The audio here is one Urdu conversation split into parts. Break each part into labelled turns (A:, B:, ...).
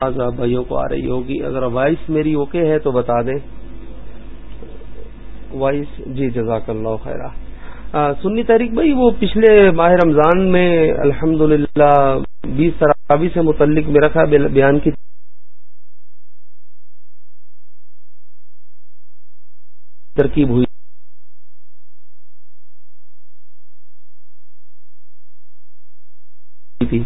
A: آواز بھائیوں کو آ رہی ہوگی۔ اگر وائس میری اوکے ہے تو بتا دیں۔ وائس جی جزاک اللہ خیرہ۔ سنی تحریک بھائی، وہ پچھلے ماہ رمضان میں الحمد للہ بیس ترابی سے متعلق میرا خیال بیان کی ترکیب ہوئی۔ تھی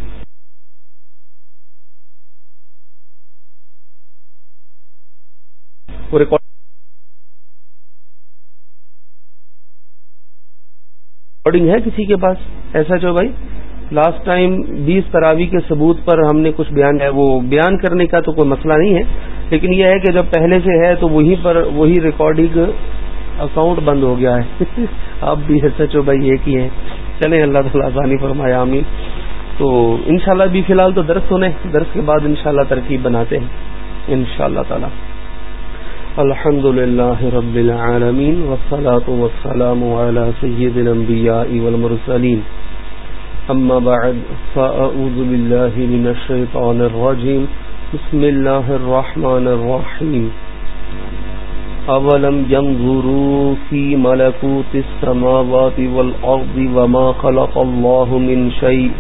A: ریکارڈنگ ہے کسی کے پاس؟ ایسا جو بھائی لاسٹ ٹائم بیس تراوی کے ثبوت پر ہم نے کچھ بیان ہے وہ بیان کرنے کا تو کوئی مسئلہ نہیں ہے، لیکن یہ ہے کہ جب پہلے سے ہے تو وہیں پر وہی ریکارڈنگ اکاؤنٹ بند ہو گیا ہے۔ آپ بھی ایس ایچ او بھائی ایک ہی ہیں۔ چلیں اللہ تعالیٰ آسانی فرمایا آمین۔ تو انشاءاللہ بھی فی الحال تو درس سنیں درس کے بعد انشاءاللہ ترکیب بناتے ہیں۔ انشاءاللہ تعالی۔ الحمد لله رب العالمين والصلاة والسلام على سيد الأنبياء والمرسلين. أما بعد، فأعوذ بالله من الشيطان الرجيم. بسم الله الرحمن الرحيم. أولم ينظروا في ملكوت السماوات والأرض وما خلق الله من شيء،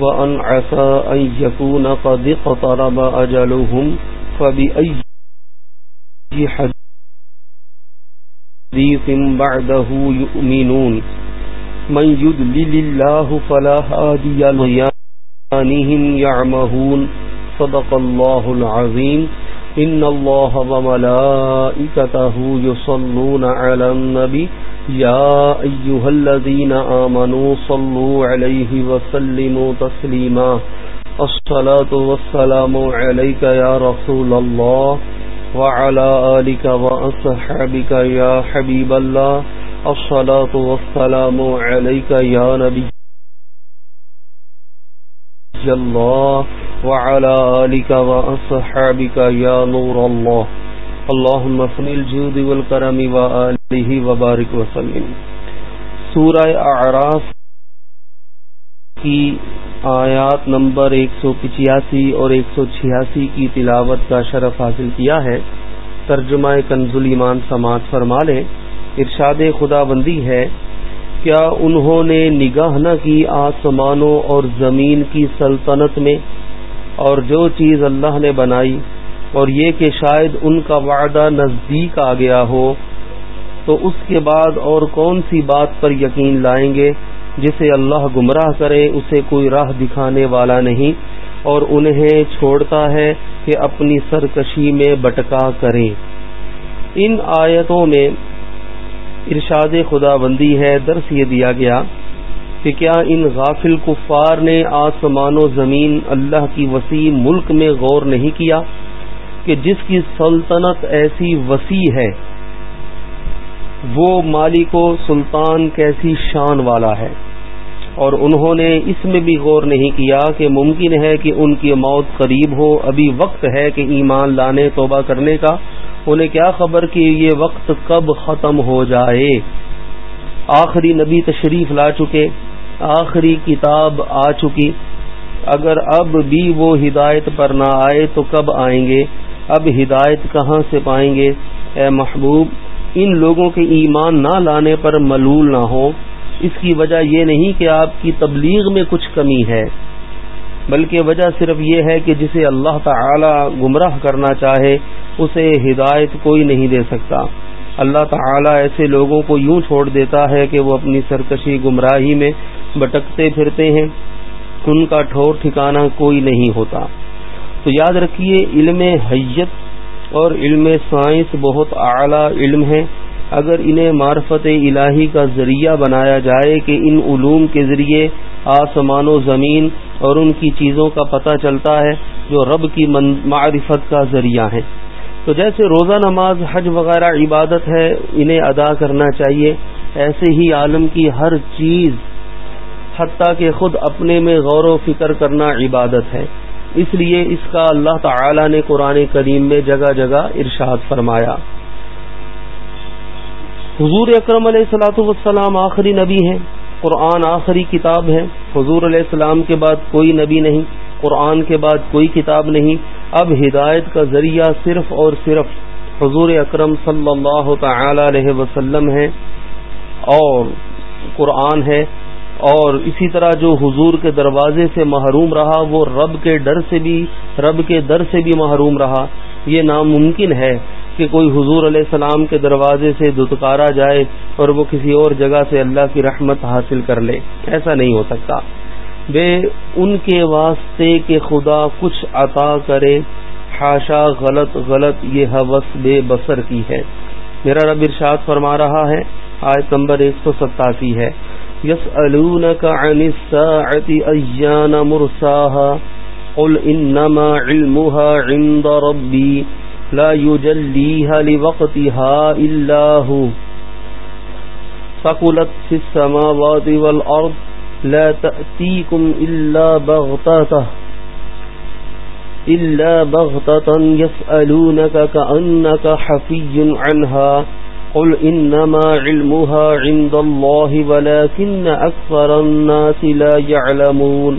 A: وأن عسى أن يكون قد اقترب أجلهم، فبأي حديث بعده يؤمنون. من يدلل الله فلا هادي ليانهم يعمهون. صدق الله العظيم. إن الله وملائكته يصلون على النبي. يا أيها الذين آمنوا صلوا عليه وسلموا تسليما. الصلاة والسلام عليك يا رسول الله. وعلى آلك وأصحابك يا حبيب الله. الصلاة والسلام عليك يا نبي الله. وعلى آلك وأصحابك يا نور الله. اللهم فن الجود والكرم وآله وبارك وسلم. سورہ اعراف کی آیات نمبر ایک سو پچیاسی اور ایک سو چھیاسی کی تلاوت کا شرف حاصل کیا ہے۔ ترجمہ کنزل ایمان سماعت فرما لیں۔ ارشاد خدا بندی ہے، کیا انہوں نے نگاہ نہ کی آسمانوں اور زمین کی سلطنت میں؟ اور جو چیز اللہ نے بنائی اور یہ کہ شاید ان کا وعدہ نزدیک آ گیا ہو، تو اس کے بعد اور کون سی بات پر یقین لائیں گے؟ جسے اللہ گمراہ کرے، اسے کوئی راہ دکھانے والا نہیں اور انہیں چھوڑتا ہے کہ اپنی سرکشی میں بٹکا کریں ان آیتوں میں ارشاد خدا بندی ہے۔ درس یہ دیا گیا کہ کیا ان غافل کفار نے آسمان و زمین اللہ کی وسیع ملک میں غور نہیں کیا کہ جس کی سلطنت ایسی وسیع ہے وہ مالک و سلطان کیسی شان والا ہے۔ اور انہوں نے اس میں بھی غور نہیں کیا کہ ممکن ہے کہ ان کی موت قریب ہو۔ ابھی وقت ہے کہ ایمان لانے، توبہ کرنے کا۔ انہیں کیا خبر کہ یہ وقت کب ختم ہو جائے؟ آخری نبی تشریف لا چکے، آخری کتاب آ چکی۔ اگر اب بھی وہ ہدایت پر نہ آئے تو کب آئیں گے؟ اب ہدایت کہاں سے پائیں گے؟ اے محبوب ان لوگوں کے ایمان نہ لانے پر ملول نہ ہو اس کی وجہ یہ نہیں کہ آپ کی تبلیغ میں کچھ کمی ہے، بلکہ وجہ صرف یہ ہے کہ جسے اللہ تعالی گمراہ کرنا چاہے، اسے ہدایت کوئی نہیں دے سکتا۔ اللہ تعالی ایسے لوگوں کو یوں چھوڑ دیتا ہے کہ وہ اپنی سرکشی گمراہی میں بٹکتے پھرتے ہیں۔ ان کا ٹھور ٹھکانہ کوئی نہیں ہوتا۔ تو یاد رکھیے، علم حیت اور علم سائنس بہت اعلی علم ہے اگر انہیں معرفت الہی کا ذریعہ بنایا جائے کہ ان علوم کے ذریعے آسمان و زمین اور ان کی چیزوں کا پتہ چلتا ہے جو رب کی معرفت کا ذریعہ ہیں۔ تو جیسے روزہ نماز، حج وغیرہ عبادت ہے، انہیں ادا کرنا چاہیے۔ ایسے ہی عالم کی ہر چیز، حتیٰ کہ خود اپنے میں غور و فکر کرنا عبادت ہے۔ اس لیے اس کا اللہ تعالی نے قرآن کریم میں جگہ جگہ ارشاد فرمایا۔ حضور اکرم علیہ السلاۃ والسلام آخری نبی ہیں، قرآن آخری کتاب ہے۔ حضور علیہ السلام کے بعد کوئی نبی نہیں، قرآن کے بعد کوئی کتاب نہیں۔ اب ہدایت کا ذریعہ صرف اور صرف حضور اکرم صلی اللہ تعالی علیہ وسلم ہے اور قرآن ہے۔ اور اسی طرح جو حضور کے دروازے سے محروم رہا، وہ رب کے ڈر سے بھی، رب کے در سے بھی محروم رہا۔ یہ ناممکن ہے کہ کوئی حضور علیہ السلام کے دروازے سے دتکارا جائے اور وہ کسی اور جگہ سے اللہ کی رحمت حاصل کر لے۔ ایسا نہیں ہو سکتا۔ بے، ان کے واسطے کہ خدا کچھ عطا کرے۔ حاشا، غلط غلط، یہ حوث بے بسر کی ہے۔ میرا رب ارشاد فرما رہا ہے۔ آیت نمبر ایک سو ستاسی ہے۔ یس عن الساعة أيان مرساها؟ قل إنما علمها عند ربي، لا يجليها لوقتها إلا هو. فقلت في السماوات والأرض، لا تأتيكم إلا بغتاته إلا بغتة يسألونك كأنك حفي عنها. قل انما علمها عند الله ولكن اكثر الناس لا يعلمون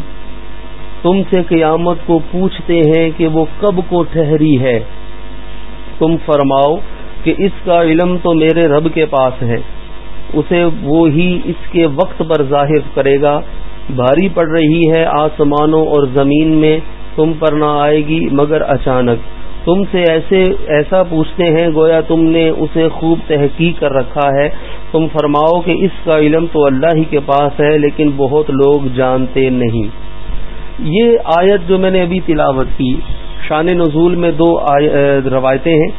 A: تم سے قیامت کو پوچھتے ہیں کہ وہ کب کو ٹھہری ہے تم فرماؤ کہ اس کا علم تو میرے رب کے پاس ہے، اسے وہی اس کے وقت پر ظاہر کرے گا۔ بھاری پڑ رہی ہے آسمانوں اور زمین میں، تم پر نہ آئے گی مگر اچانک۔ تم سے ایسے ایسا پوچھتے ہیں، گویا تم نے اسے خوب تحقیق کر رکھا ہے۔ تم فرماؤ کہ اس کا علم تو اللہ ہی کے پاس ہے، لیکن بہت لوگ جانتے نہیں۔ یہ آیت جو میں نے ابھی تلاوت کی، شان نزول میں دو روایتیں ہیں۔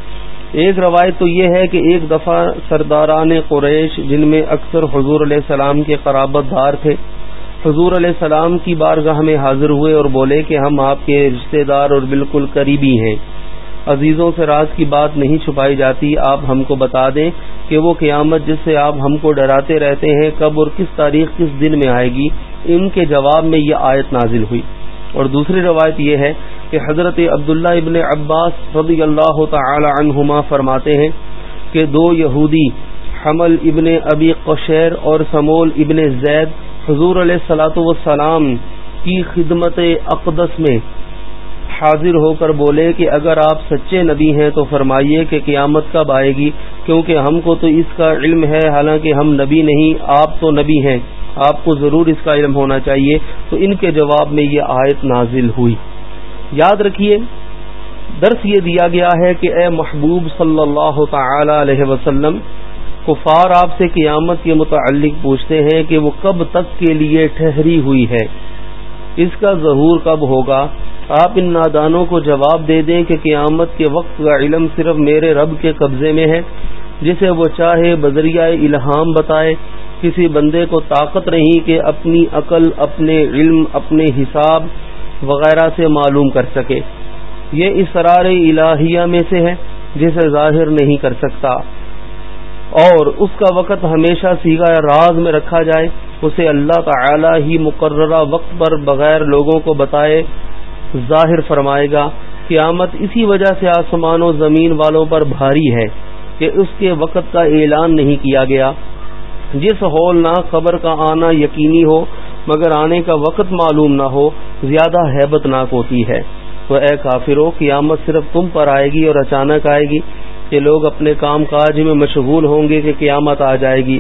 A: ایک روایت تو یہ ہے کہ ایک دفعہ سرداران قریش، جن میں اکثر حضور علیہ السلام کے قرابت دار تھے، حضور علیہ السلام کی بارگاہ میں حاضر ہوئے اور بولے کہ ہم آپ کے رشتہ دار اور بالکل قریبی ہیں۔ عزیزوں سے راز کی بات نہیں چھپائی جاتی، آپ ہم کو بتا دیں کہ وہ قیامت جس سے آپ ہم کو ڈراتے رہتے ہیں، کب اور کس تاریخ کس دن میں آئے گی، ان کے جواب میں یہ آیت نازل ہوئی۔ اور دوسری روایت یہ ہے کہ حضرت عبداللہ ابن عباس رضی اللہ تعالی عنہما فرماتے ہیں کہ دو یہودی، حمل ابن ابی قشیر اور سمول ابن زید، حضور علیہ السلاۃ والسلام کی خدمت اقدس میں حاضر ہو کر بولے کہ اگر آپ سچے نبی ہیں تو فرمائیے کہ قیامت کب آئے گی، کیونکہ ہم کو تو اس کا علم ہے، حالانکہ ہم نبی نہیں، آپ تو نبی ہیں۔ آپ کو ضرور اس کا علم ہونا چاہیے۔ تو ان کے جواب میں یہ آیت نازل ہوئی۔ یاد رکھیے، درس یہ دیا گیا ہے کہ اے محبوب صلی اللہ تعالی علیہ وسلم، کفار آپ سے قیامت کے متعلق پوچھتے ہیں کہ وہ کب تک کے لیے ٹھہری ہوئی ہے۔ اس کا ظہور کب ہوگا؟ آپ ان نادانوں کو جواب دے دیں کہ قیامت کے وقت کا علم صرف میرے رب کے قبضے میں ہے، جسے وہ چاہے بذریعہ الہام بتائے۔ کسی بندے کو طاقت نہیں کہ اپنی عقل، اپنے علم، اپنے حساب وغیرہ سے معلوم کر سکے۔ یہ اسرار الہیہ میں سے ہے جسے ظاہر نہیں کر سکتا۔ اور اس کا وقت ہمیشہ سیگا راز میں رکھا جائے، اسے اللہ تعالی ہی مقررہ وقت پر بغیر لوگوں کو بتائے۔ ظاہر فرمائے گا، قیامت اسی وجہ سے آسمان و زمین والوں پر بھاری ہے کہ اس کے وقت کا اعلان نہیں کیا گیا۔ جس ہولناک خبر کا آنا یقینی ہو، مگر آنے کا وقت معلوم نہ ہو، زیادہ ہیبت ناک ہوتی ہے۔ تو اے کافرو، قیامت صرف تم پر آئے گی اور اچانک آئے گی کہ لوگ اپنے کام کاج میں مشغول ہوں گے کہ قیامت آ جائے گی۔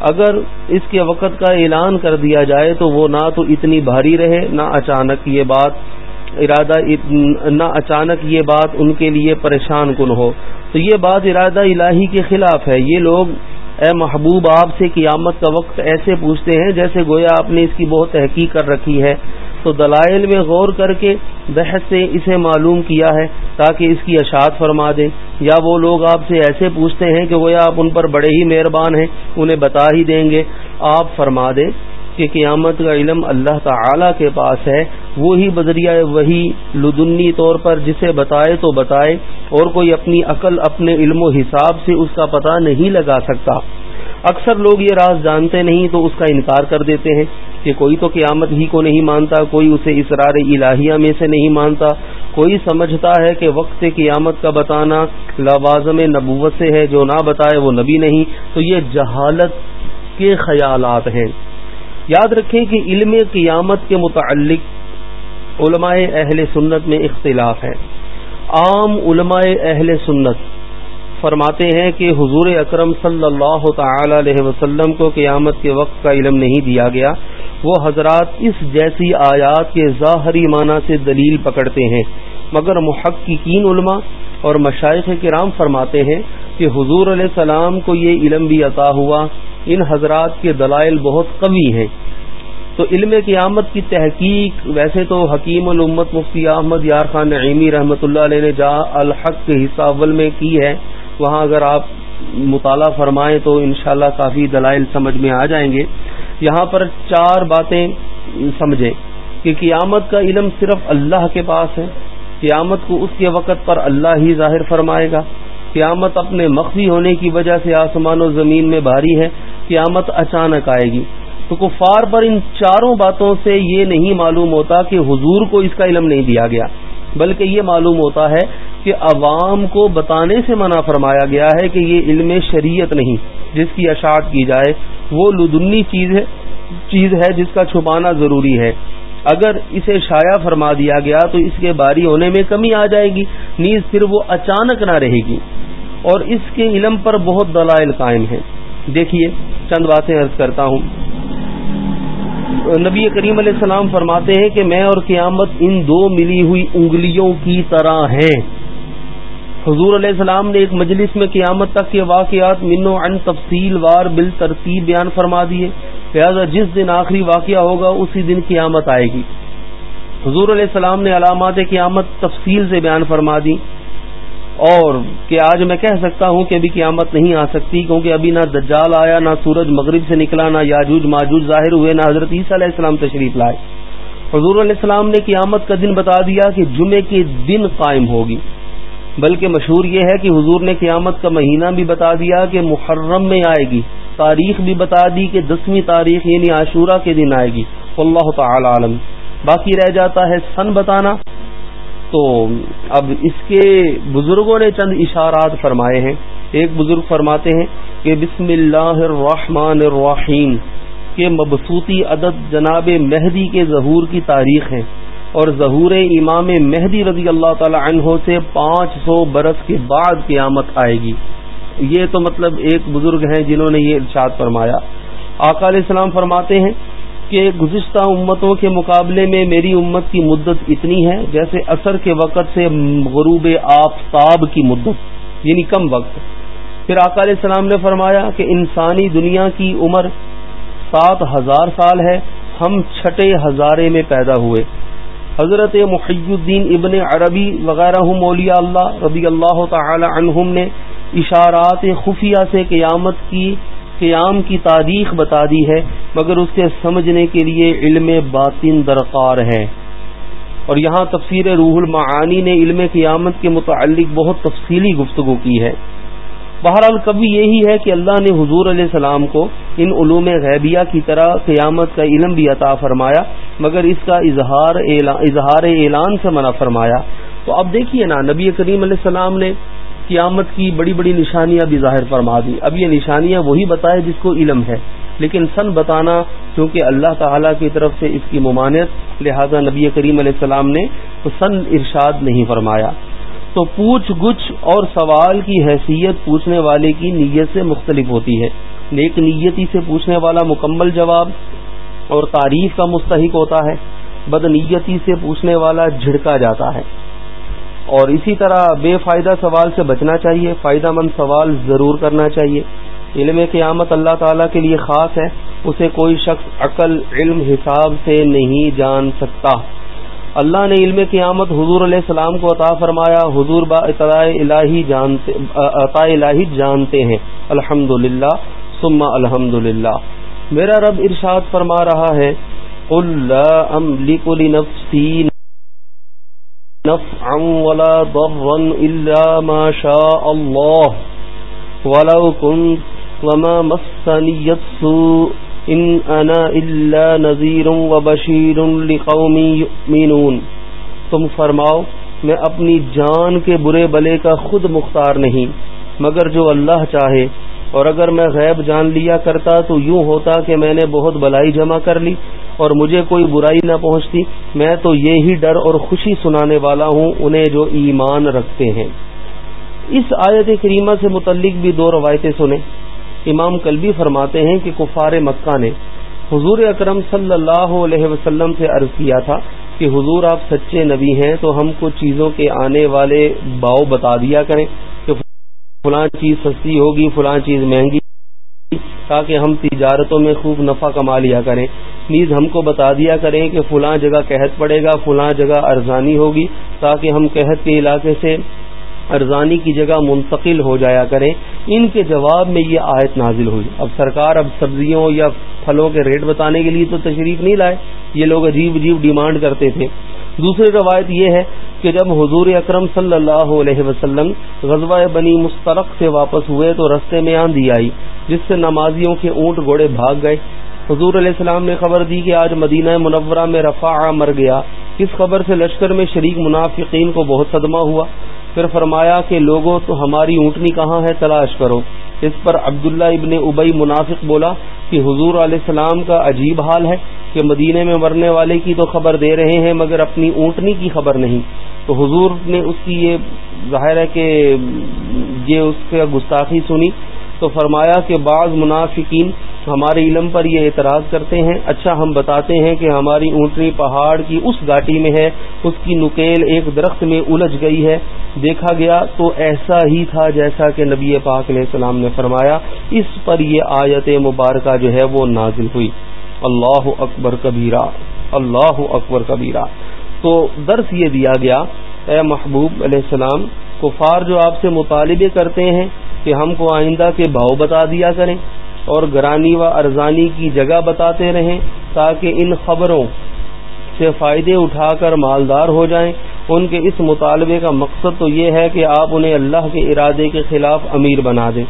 A: اگر اس کے وقت کا اعلان کر دیا جائے تو وہ نہ تو اتنی بھاری رہے، نہ اچانک یہ بات ارادہ نہ اچانک یہ بات ان کے لیے پریشان کن ہو۔ تو یہ بات ارادہ الہی کے خلاف ہے۔ یہ لوگ، اے محبوب، آپ سے قیامت کا وقت ایسے پوچھتے ہیں جیسے گویا آپ نے اس کی بہت تحقیق کر رکھی ہے۔ تو دلائل میں غور کر کے بحث سے اسے معلوم کیا ہے تاکہ اس کی اشاعت فرما دیں یا وہ لوگ آپ سے ایسے پوچھتے ہیں کہ گویا آپ ان پر بڑے ہی مہربان ہیں، انہیں بتا ہی دیں گے۔ آپ فرما دیں کہ قیامت کا علم اللہ تعالی کے پاس ہے۔ وہی بدریہ وہی لدنی طور پر جسے بتائے تو بتائے، اور کوئی اپنی عقل، اپنے علم و حساب سے اس کا پتہ نہیں لگا سکتا۔ اکثر لوگ یہ راز جانتے نہیں تو اس کا انکار کر دیتے ہیں کہ کوئی تو قیامت ہی کو نہیں مانتا، کوئی اسے اسرار الہیہ میں سے نہیں مانتا۔ کوئی سمجھتا ہے کہ وقت قیامت کا بتانا لوازم نبوت سے ہے، جو نہ بتائے وہ نبی نہیں۔ تو یہ جہالت کے خیالات ہیں۔ یاد رکھیں کہ علم قیامت کے متعلق علماء اہل سنت میں اختلاف ہے۔ عام علماء اہل سنت فرماتے ہیں کہ حضور اکرم صلی اللہ تعالی علیہ وسلم کو قیامت کے وقت کا علم نہیں دیا گیا۔ وہ حضرات اس جیسی آیات کے ظاہری معنی سے دلیل پکڑتے ہیں۔ مگر محققین علماء اور مشائق کرام فرماتے ہیں کہ حضور علیہ السلام کو یہ علم بھی عطا ہوا۔ ان حضرات کے دلائل بہت قوی ہیں۔ تو علم قیامت کی تحقیق، ویسے تو حکیم الامت مفتی احمد یار خان نعیمی رحمۃ اللہ علیہ نے جا الحق کے حصہ اول میں کی ہے، وہاں اگر آپ مطالعہ فرمائیں تو انشاءاللہ کافی دلائل سمجھ میں آ جائیں گے۔ یہاں پر چار باتیں سمجھیں کہ قیامت کا علم صرف اللہ کے پاس ہے، قیامت کو اس کے وقت پر اللہ ہی ظاہر فرمائے گا۔ قیامت اپنے مخفی ہونے کی وجہ سے آسمان و زمین میں بھاری ہے، قیامت اچانک آئے گی۔ تو کفار پر ان چاروں باتوں سے یہ نہیں معلوم ہوتا کہ حضور کو اس کا علم نہیں دیا گیا، بلکہ یہ معلوم ہوتا ہے کہ عوام کو بتانے سے منع فرمایا گیا ہے کہ یہ علم شریعت نہیں، جس کی اشاعت کی جائے، وہ لدنی چیز ہے چیز ہے جس کا چھپانا ضروری ہے۔ اگر اسے شائع فرما دیا گیا تو اس کے باری ہونے میں کمی آ جائے گی، نیز پھر وہ اچانک نہ رہے گی۔ اور اس کے علم پر بہت دلائل قائم ہیں۔ دیکھیے، چند باتیں عرض کرتا ہوں۔ نبی کریم علیہ السلام فرماتے ہیں کہ میں اور قیامت ان دو ملی ہوئی انگلیوں کی طرح ہیں۔ حضور علیہ السلام نے ایک مجلس میں قیامت تک کے واقعات منو ان تفصیل وار بال ترتیب بیان فرما دیے۔ لہٰذا جس دن آخری واقعہ ہوگا اسی دن قیامت آئے گی۔ حضور علیہ السلام نے علامات قیامت تفصیل سے بیان فرما دی۔ اور کہ آج میں کہہ سکتا ہوں کہ ابھی قیامت نہیں آ سکتی، کیونکہ ابھی نہ دجال آیا، نہ سورج مغرب سے نکلا، نہ یاجوج ماجوج ظاہر ہوئے، نہ حضرت عیسیٰ علیہ السلام تشریف لائے۔ حضور علیہ السلام نے قیامت کا دن بتا دیا کہ جمعے کے دن قائم ہوگی۔ بلکہ مشہور یہ ہے کہ حضور نے قیامت کا مہینہ بھی بتا دیا کہ محرم میں آئے گی۔ تاریخ بھی بتا دی کہ دسویں تاریخ یعنی عاشورہ کے دن آئے گی۔ اللہ تعالی عالم۔ باقی رہ جاتا ہے سن بتانا۔ تو اب اس کے بزرگوں نے چند اشارات فرمائے ہیں۔ ایک بزرگ فرماتے ہیں کہ بسم اللہ الرحمن الرحیم کے مبسوطی عدد جناب مہدی کے ظہور کی تاریخ ہے اور ظہور امام مہدی رضی اللہ تعالی عنہ سے پانچ سو برس کے بعد قیامت آئے گی۔ یہ تو مطلب ایک بزرگ ہیں جنہوں نے یہ ارشاد فرمایا۔ آقا علیہ السلام فرماتے ہیں کہ گزشتہ امتوں کے مقابلے میں میری امت کی مدت اتنی ہے جیسے اثر کے وقت سے غروب آفتاب کی مدت یعنی کم وقت۔ پھر آقا علیہ السلام نے فرمایا کہ انسانی دنیا کی عمر سات ہزار سال ہے، ہم چھٹے ہزارے میں پیدا ہوئے۔ حضرت محی الدین ابن عربی وغیرہ مولیا اللہ رضی اللہ تعالی عنہم نے اشارات خفیہ سے قیامت کی قیام کی تاریخ بتا دی ہے، مگر اس کے سمجھنے کے لیے علم باطن درکار ہے۔ اور یہاں تفسیر روح المعانی نے علم قیامت کے متعلق بہت تفصیلی گفتگو کی ہے۔ بہرحال کبھی یہی ہے کہ اللہ نے حضور علیہ السلام کو ان علوم غیبیہ کی طرح قیامت کا علم بھی عطا فرمایا، مگر اس کا اظہار اظہار اعلان سے منع فرمایا۔ تو اب دیکھیے نا، نبی کریم علیہ السلام نے قیامت کی بڑی بڑی نشانیاں بھی ظاہر فرما دی۔ اب یہ نشانیاں وہی بتائے جس کو علم ہے۔ لیکن سن بتانا کیونکہ اللہ تعالی کی طرف سے اس کی ممانعت، لہذا نبی کریم علیہ السلام نے تو سن ارشاد نہیں فرمایا۔ تو پوچھ گچھ اور سوال کی حیثیت پوچھنے والے کی نیت سے مختلف ہوتی ہے۔ نیک نیتی سے پوچھنے والا مکمل جواب اور تعریف کا مستحق ہوتا ہے۔ بد نیتی سے پوچھنے والا جھڑکا جاتا ہے۔ اور اسی طرح بے فائدہ سوال سے بچنا چاہیے، فائدہ مند سوال ضرور کرنا چاہیے۔ علم قیامت اللہ تعالیٰ کے لیے خاص ہے، اسے کوئی شخص عقل، علم، حساب سے نہیں جان سکتا۔ اللہ نے علم قیامت حضور علیہ السلام کو عطا فرمایا، حضور با الہی جانتے، عطا الہی جانتے ہیں۔ الحمد للہ سما الحمد للہ میرا رب ارشاد فرما رہا ہے نفعا ولا ضرا إلا ما شاء الله. ولو كنت وما مسني السوء إن أنا إلا نذير وبشير لقوم يؤمنون. تم فرماؤ، میں اپنی جان کے برے بلے کا خود مختار نہیں، مگر جو اللہ چاہے اور اگر میں غیب جان لیا کرتا تو یوں ہوتا کہ میں نے بہت بلائی جمع کر لی اور مجھے کوئی برائی نہ پہنچتی۔ میں تو یہی ڈر اور خوشی سنانے والا ہوں، انہیں جو ایمان رکھتے ہیں۔ اس آیت کریمہ سے متعلق بھی دو روایتیں سنیں۔ امام کلبی فرماتے ہیں کہ کفار مکہ نے حضور اکرم صلی اللہ علیہ وسلم سے عرض کیا تھا کہ حضور آپ سچے نبی ہیں تو ہم کو چیزوں کے آنے والے باؤ بتا دیا کریں۔ فلاں چیز سستی ہوگی فلاں چیز مہنگی تاکہ ہم تجارتوں میں خوب نفع کما لیا کریں۔ نیز ہم کو بتا دیا کریں کہ فلاں جگہ قحط پڑے گا فلاں جگہ ارزانی ہوگی، تاکہ ہم قحط کے علاقے سے ارزانی کی جگہ منتقل ہو جایا کریں۔ ان کے جواب میں یہ آیت نازل ہوئی۔ اب سرکار اب سبزیوں یا پھلوں کے ریٹ بتانے کے لیے تو تشریف نہیں لائے، یہ لوگ عجیب عجیب ڈیمانڈ کرتے تھے۔ دوسری روایت یہ ہے کہ جب حضور اکرم صلی اللہ علیہ وسلم غزوہ بنی مسترق سے واپس ہوئے تو رستے میں آندھی آئی، جس سے نمازیوں کے اونٹ گھوڑے بھاگ گئے۔ حضور علیہ السلام نے خبر دی کہ آج مدینہ منورہ میں رفاع مر گیا۔ اس خبر سے لشکر میں شریک منافقین کو بہت صدمہ ہوا۔ پھر فرمایا کہ لوگوں تو ہماری اونٹنی کہاں ہے؟ تلاش کرو۔ اس پر عبداللہ ابن ابئی منافق بولا کہ حضور علیہ السلام کا عجیب حال ہے کہ مدینے میں مرنے والے کی تو خبر دے رہے ہیں، مگر اپنی اونٹنی کی خبر نہیں۔ تو حضور نے اس کی یہ ظاہر ہے کہ یہ اس کا گستاخی سنی تو فرمایا کہ بعض منافقین ہمارے علم پر یہ اعتراض کرتے ہیں اچھا ہم بتاتے ہیں کہ ہماری اونٹنی پہاڑ کی اس گاٹی میں ہے، اس کی نکیل ایک درخت میں الجھ گئی ہے۔ دیکھا گیا تو ایسا ہی تھا جیسا کہ نبی پاک علیہ السلام نے فرمایا۔ اس پر یہ آیت مبارکہ جو ہے وہ نازل ہوئی۔ اللہ اکبر کبیرہ، اللہ اکبر کبیرہ۔ تو درس یہ دیا گیا، اے محبوب علیہ السلام، کفار جو آپ سے مطالبے کرتے ہیں کہ ہم کو آئندہ کے بھاؤ بتا دیا کریں اور گرانی و ارزانی کی جگہ بتاتے رہیں تاکہ ان خبروں سے فائدے اٹھا کر مالدار ہو جائیں۔ ان کے اس مطالبے کا مقصد تو یہ ہے کہ آپ انہیں اللہ کے ارادے کے خلاف امیر بنا دیں۔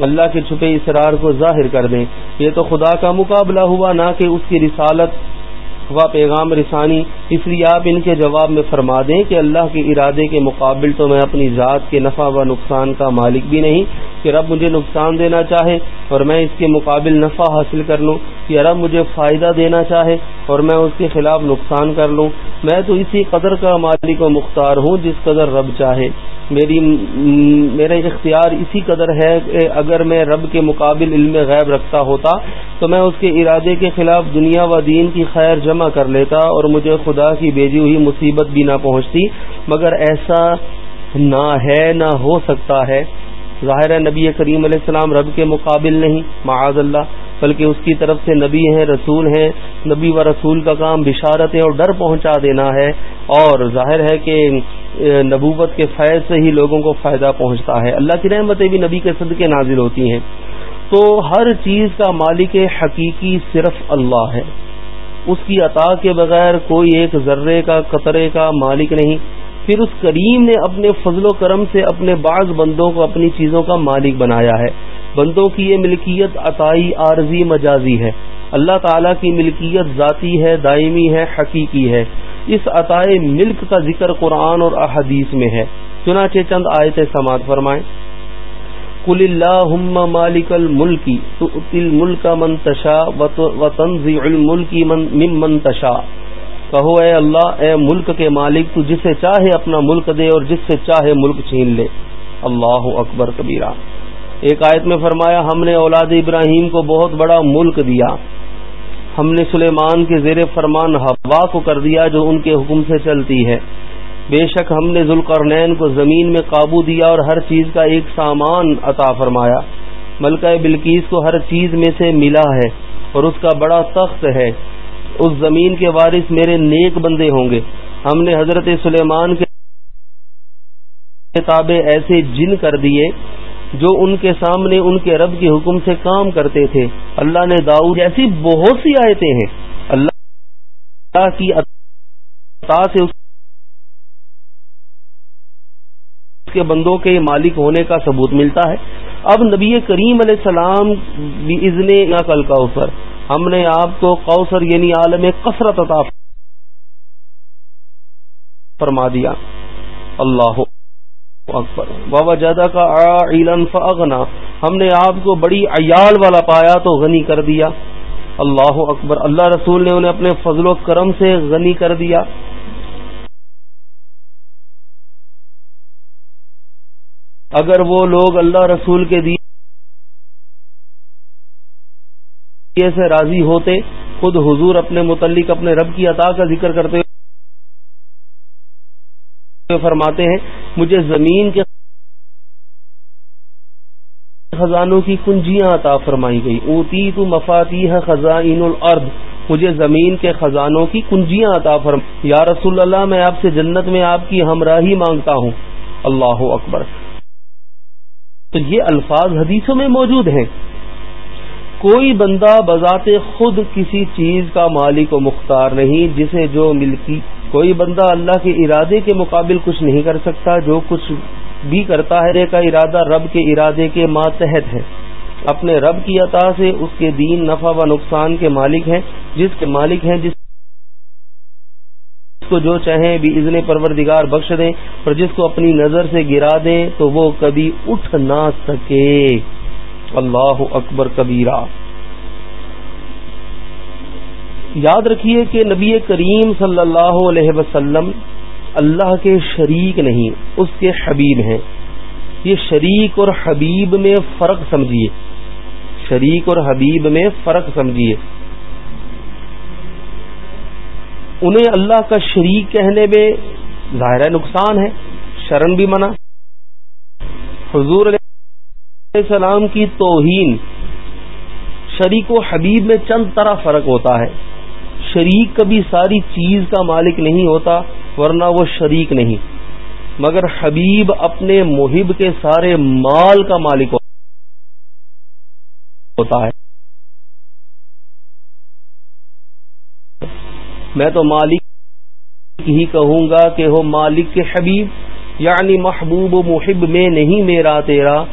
A: اللہ کے چھپے اسرار کو ظاہر کر دیں۔ یہ تو خدا کا مقابلہ ہوا، نہ کہ اس کی رسالت و پیغام رسانی، اس لیے آپ ان کے جواب میں فرما دیں کہ اللہ کے ارادے کے مقابل تو میں اپنی ذات کے نفع و نقصان کا مالک بھی نہیں کہ رب مجھے نقصان دینا چاہے اور میں اس کے مقابل نفع حاصل کر لوں کہ رب مجھے فائدہ دینا چاہے اور میں اس کے خلاف نقصان کر لوں۔ میں تو اسی قدر کا مالک و مختار ہوں جس قدر رب چاہے۔ میری میرا اختیار اسی قدر ہے کہ اگر میں رب کے مقابل علم غیب رکھتا ہوتا، تو میں اس کے ارادے کے خلاف دنیا و دین کی خیر جمع کر لیتا اور مجھے خدا کی بیجی ہوئی مصیبت بھی نہ پہنچتی۔ مگر ایسا نہ ہے، نہ ہو سکتا ہے۔ ظاہر نبی کریم علیہ السلام رب کے مقابل نہیں، معاذ اللہ، بلکہ اس کی طرف سے نبی ہیں، رسول ہیں، نبی و رسول کا کام بشارتیں اور ڈر پہنچا دینا ہے، اور ظاہر ہے کہ نبوت کے فیض سے ہی لوگوں کو فائدہ پہنچتا ہے۔ اللہ کی رحمتیں بھی نبی کے صدقے نازل ہوتی ہیں۔ تو ہر چیز کا مالک حقیقی صرف اللہ ہے۔ اس کی عطا کے بغیر کوئی ایک ذرے کا، قطرے کا مالک نہیں۔ پھر اس کریم نے اپنے فضل و کرم سے اپنے بعض بندوں کو اپنی چیزوں کا مالک بنایا ہے۔ بندوں کی یہ ملکیت عطائی، عارضی، مجازی ہے۔ اللہ تعالی کی ملکیت ذاتی ہے، دائمی ہے، حقیقی ہے۔ اس عطائے ملک کا ذکر قرآن اور احادیث میں ہے۔ چنانچہ چند آیت سماعت فرمائیں۔ کل اللہ مالک الملکی تو ملک منتشا و تنزی الملکی من منتشا کہو اے اللہ، اے ملک کے مالک، تو جسے چاہے اپنا ملک دے اور جس سے چاہے ملک چھین لے۔ اللہ اکبر کبیرہ۔ ایک آیت میں فرمایا، ہم نے اولاد ابراہیم کو بہت بڑا ملک دیا۔ ہم نے سلیمان کے زیر فرمان ہوا کو کر دیا جو ان کے حکم سے چلتی ہے۔ بے شک ہم نے ذوالقرنین کو زمین میں قابو دیا اور ہر چیز کا ایک سامان عطا فرمایا۔ ملکہ بلکیس کو ہر چیز میں سے ملا ہے اور اس کا بڑا تخت ہے۔ اس زمین کے وارث میرے نیک بندے ہوں گے۔ ہم نے حضرت سلیمان کے کتابیں ایسے جن کر دیے جو ان کے سامنے ان کے رب کے حکم سے کام کرتے تھے۔ اللہ نے داؤد ایسی بہت سی آیتیں ہیں۔ اللہ کی عطا سے اس کے بندوں کے مالک ہونے کا ثبوت ملتا ہے۔ اب نبی کریم علیہ السلام بھی ازن کل کا اوسر ہم نے آپ کو کوثر یعنی عالم کثرت عطا فرما دیا۔ اللہ اکبر۔ بابا جادہ کا فاغنا ہم نے آپ کو بڑی عیال والا پایا تو غنی کر دیا۔ اللہ اکبر۔ اللہ رسول نے انہیں اپنے فضل و کرم سے غنی کر دیا۔ اگر وہ لوگ اللہ رسول کے دیے سے راضی ہوتے، خود حضور اپنے متعلق اپنے رب کی عطا کا ذکر کرتے ہوئے فرماتے ہیں، مجھے زمین کے خزانوں کی کنجیاں عطا فرمائی گئی۔ اوتی تو مفاتی ہے خزائن الارض، مجھے زمین کے خزانوں کی کنجیاں عطا فرم یا رسول اللہ، میں آپ سے جنت میں آپ کی ہمراہی مانگتا ہوں۔ اللہ اکبر۔ تو یہ الفاظ حدیثوں میں موجود ہیں۔ کوئی بندہ بذات خود کسی چیز کا مالک و مختار نہیں، جسے جو ملکی، کوئی بندہ اللہ کے ارادے کے مقابل کچھ نہیں کر سکتا، جو کچھ بھی کرتا ہے کا ارادہ رب کے ارادے کے ماتحت ہے۔ اپنے رب کی عطا سے اس کے دین نفع و نقصان کے مالک ہیں، جس کے مالک ہیں، جس کو جو چاہیں بھی ازن پروردگار بخش دیں اور جس کو اپنی نظر سے گرا دیں، تو وہ کبھی اٹھ نہ سکے۔ اللہ اکبر کبیرہ یاد رکھیے کہ نبی کریم صلی اللہ علیہ وسلم اللہ کے شریک نہیں، اس کے حبیب ہیں۔ یہ شریک اور حبیب میں فرق سمجھیے۔ شریک اور حبیب میں فرق سمجھیے۔ انہیں اللہ کا شریک کہنے میں ظاہر نقصان ہے، شرن بھی منع۔ حضور علیہ السلام کی توہین شریک و حبیب میں چند طرح فرق ہوتا ہے۔ شریک کبھی ساری چیز کا مالک نہیں ہوتا، ورنہ وہ شریک نہیں۔ مگر حبیب اپنے محب کے سارے مال کا مالک ہوتا ہے۔ میں تو مالک ہی کہوں گا کہ ہو مالک کے حبیب یعنی محبوب و محب میں نہیں میرا تیرا۔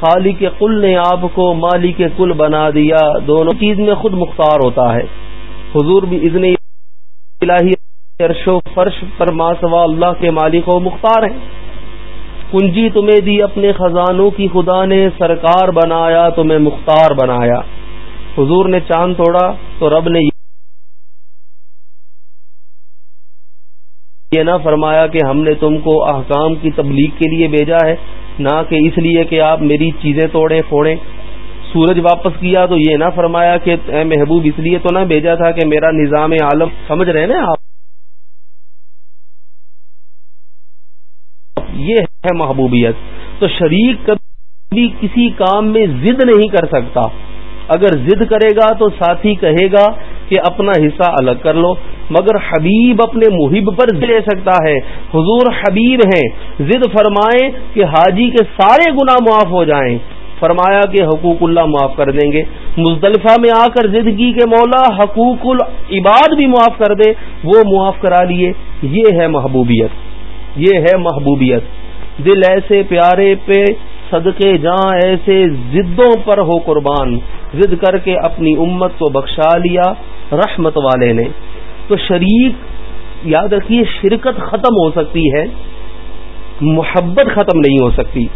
A: خالق کل نے آپ کو مالک کل بنا دیا۔ دونوں چیز میں خود مختار ہوتا ہے۔ حضور بھی ازن الہی عرش و فرش پر ماسوا اللہ کے مالک و مختار ہیں۔ کنجی تمہیں دی اپنے خزانوں کی خدا نے سرکار بنایا، تمہیں مختار بنایا۔ حضور نے چاند توڑا تو رب نے یہ نہ فرمایا کہ ہم نے تم کو احکام کی تبلیغ کے لیے بھیجا ہے۔ نہ کہ اس لیے کہ آپ میری چیزیں توڑیں، پھوڑیں۔ سورج واپس کیا تو یہ نہ فرمایا کہ اے محبوب اس لیے تو نہ بھیجا تھا کہ میرا نظام عالم، سمجھ رہے نا آپ؟ یہ ہے محبوبیت۔ تو شریک کبھی کسی کام میں ضد نہیں کر سکتا۔ اگر ضد کرے گا تو ساتھی کہے گا کہ اپنا حصہ الگ کر لو، مگر حبیب اپنے محب پر لے سکتا ہے۔ حضور حبیب ہیں ضد فرمائیں کہ حاجی کے سارے گناہ معاف ہو جائیں۔ فرمایا کہ حقوق اللہ معاف کر دیں گے۔ مزدلفہ میں آ کر زدگی کے مولا حقوق العباد بھی معاف کر دے، وہ معاف کرا لیے۔ یہ ہے محبوبیت۔ یہ ہے محبوبیت۔ دل ایسے پیارے پہ صدقے جاں، ایسے زدوں پر ہو قربان۔ زد کر کے اپنی امت کو بخشا لیا۔ رحمت والے نے، تو شریک، یاد رکھیے، شرکت ختم ہو سکتی ہے، محبت ختم نہیں ہو سکتی۔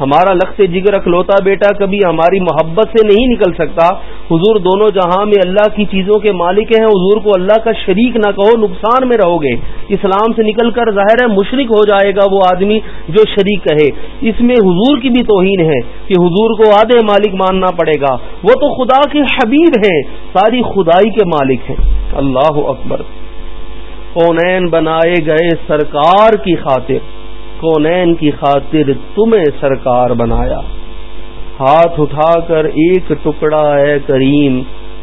A: ہمارا لخت جگر اکلوتا بیٹا کبھی ہماری محبت سے نہیں نکل سکتا۔ حضور دونوں جہاں میں اللہ کی چیزوں کے مالک ہیں، حضور کو اللہ کا شریک نہ کہو، نقصان میں رہو گے۔ اسلام سے نکل کر ظاہر ہے مشرق ہو جائے گا وہ آدمی جو شریک کہے۔ اس میں حضور کی بھی توہین ہے کہ حضور کو آدھے مالک ماننا پڑے گا۔ وہ تو خدا کے حبیب ہیں، ساری خدائی کے مالک ہیں۔ اللہ اکبر۔ کونین بنائے گئے سرکار کی خاطر۔ کونین کی خاطر تمہیں سرکار بنایا۔ ہاتھ اٹھا کر ایک ٹکڑا ہے کریم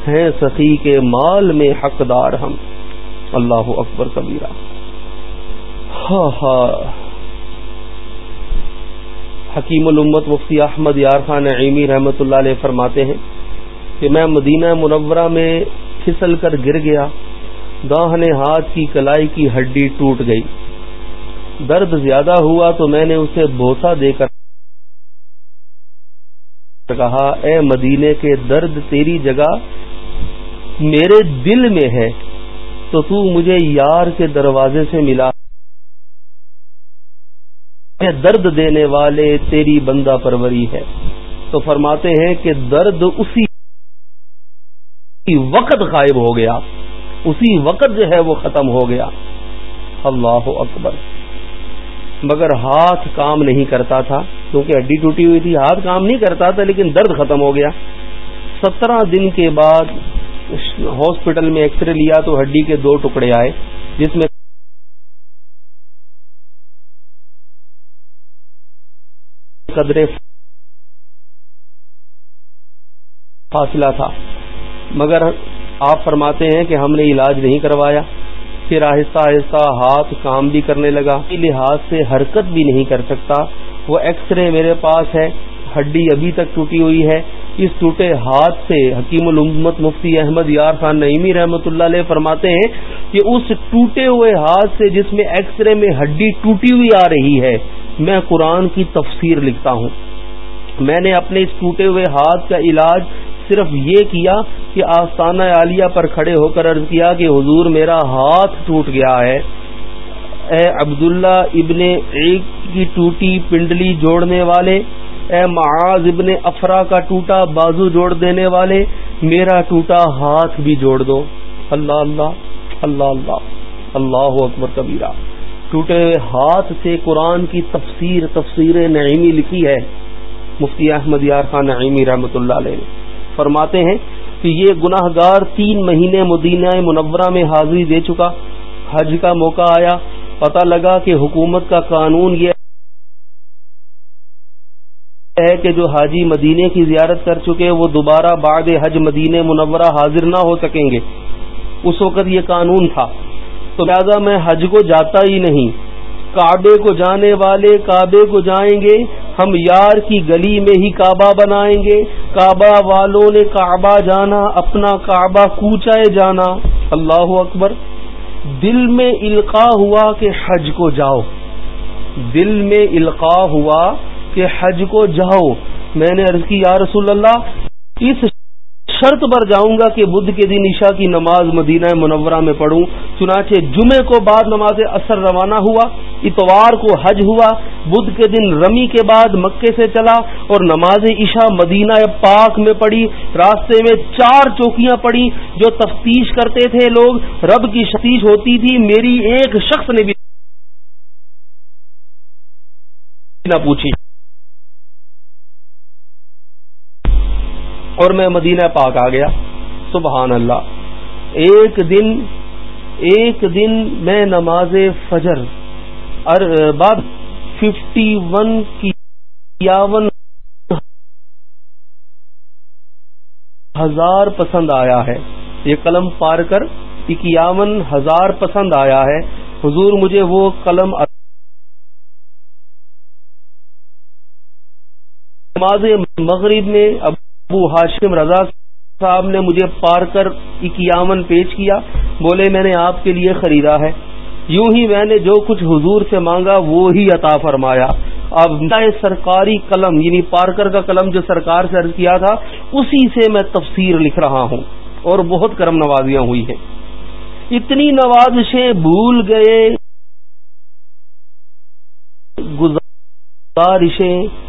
A: ہے سخی کے مال میں حقدار ہم۔ اللہ اکبر کبیرہ۔ ہاں ہاں حکیم الامت مفتی احمد یار خان عیمی رحمت اللہ علیہ فرماتے ہیں کہ میں مدینہ منورہ میں پھسل کر گر گیا، داہنے ہاتھ کی کلائی کی ہڈی ٹوٹ گئی۔ درد زیادہ ہوا تو میں نے اسے بوسا دے کر کہا، اے مدینے کے درد تیری جگہ میرے دل میں ہے، تو تو مجھے یار کے دروازے سے ملا۔ درد دینے والے تیری بندہ پروری ہے۔ تو فرماتے ہیں کہ درد اسی وقت غائب ہو گیا۔ اسی وقت جو ہے وہ ختم ہو گیا۔ اللہ اکبر۔ مگر ہاتھ کام نہیں کرتا تھا، کیونکہ ہڈی ٹوٹی ہوئی تھی، ہاتھ کام نہیں کرتا تھا، لیکن درد ختم ہو گیا۔ سترہ دن کے بعد ہاسپٹل میں ایکس رے لیا تو ہڈی کے دو ٹکڑے آئے، جس میں قدرے فاصلہ تھا۔ مگر آپ فرماتے ہیں کہ ہم نے علاج نہیں کروایا۔ پھر آہستہ آہستہ ہاتھ کام بھی کرنے لگا۔ لحاظ سے حرکت بھی نہیں کر سکتا۔ وہ ایکس رے میرے پاس ہے۔ ہڈی ابھی تک ٹوٹی ہوئی ہے۔ اس ٹوٹے ہاتھ سے حکیم الامت مفتی احمد یار خان نعیمی رحمت اللہ علیہ فرماتے ہیں کہ اس ٹوٹے ہوئے ہاتھ سے جس میں ایکس رے میں ہڈی ٹوٹی ہوئی آ رہی ہے، میں قرآن کی تفسیر لکھتا ہوں۔ میں نے اپنے اس ٹوٹے ہوئے ہاتھ کا علاج صرف یہ کیا کہ آستانہ عالیہ پر کھڑے ہو کر عرض کیا کہ حضور میرا ہاتھ ٹوٹ گیا ہے۔ اے عبداللہ ابن ایک کی ٹوٹی پنڈلی جوڑنے والے، اے معاذ ابن افرا کا ٹوٹا بازو جوڑ دینے والے، میرا ٹوٹا ہاتھ بھی جوڑ دو۔ اللہ اللہ اللہ اللہ اللہ اکبر کبیرہ۔ ٹوٹے ہوئے ہاتھ سے قرآن کی تفسیر تفسیر نعیمی لکھی ہے۔ مفتی احمد یار خان نعیمی رحمۃ اللہ علیہ فرماتے ہیں کہ یہ گناہ گار تین مہینے مدینہ منورہ میں حاضری دے چکا۔ حج کا موقع آیا۔ پتہ لگا کہ حکومت کا قانون یہ ہے کہ جو حاجی مدینے کی زیارت کر چکے، وہ دوبارہ بعد حج مدینے منورہ حاضر نہ ہو سکیں گے۔ اس وقت یہ قانون تھا۔ تو لہٰذا میں حج کو جاتا ہی نہیں۔ کعبے کو جانے والے کعبے کو جائیں گے۔ ہم یار کی گلی میں ہی کعبہ بنائیں گے۔ کعبہ والوں نے کعبہ جانا، اپنا کعبہ کوچائے جانا۔ اللہ اکبر۔ دل میں القا ہوا کہ حج کو جاؤ۔ دل میں القا ہوا کہ حج کو جاؤ۔ میں نے عرض کی، یا رسول اللہ، اس شرط پر جاؤں گا کہ بدھ کے دن عشاء کی نماز مدینہ منورہ میں پڑھوں، چنانچہ جمعے کو بعد نماز اثر روانہ ہوا، اتوار کو حج ہوا، بدھ کے دن رمی کے بعد مکے سے چلا اور نماز عشاء مدینہ پاک میں پڑھی۔ راستے میں چار چوکیاں پڑھی جو تفتیش کرتے تھے لوگ۔ رب کی شتیش ہوتی تھی، میری ایک شخص نے بھی نہ پوچھی۔ اور میں مدینہ پاک آ گیا۔ سبحان اللہ۔ ایک دن ایک دن میں نماز فجر بعد ففٹی ون کیاون ہزار پسند آیا ہے۔ یہ قلم پار کر اکیاون ہزار پسند آیا ہے۔ حضور مجھے وہ قلم نماز مغرب میں اب ابو ہاشم رضا صاحب نے مجھے پار کر اکیامن پیش کیا، بولے میں نے آپ کے لیے خریدا ہے۔ یوں ہی میں نے جو کچھ حضور سے مانگا وہ ہی عطا فرمایا۔ اب سرکاری قلم یعنی پارکر کا قلم جو سرکار سے عرض کیا تھا، اسی سے میں تفسیر لکھ رہا ہوں۔ اور بہت کرم نوازیاں ہوئی ہیں۔ اتنی نوازشیں بھول گئے۔ گزارشیں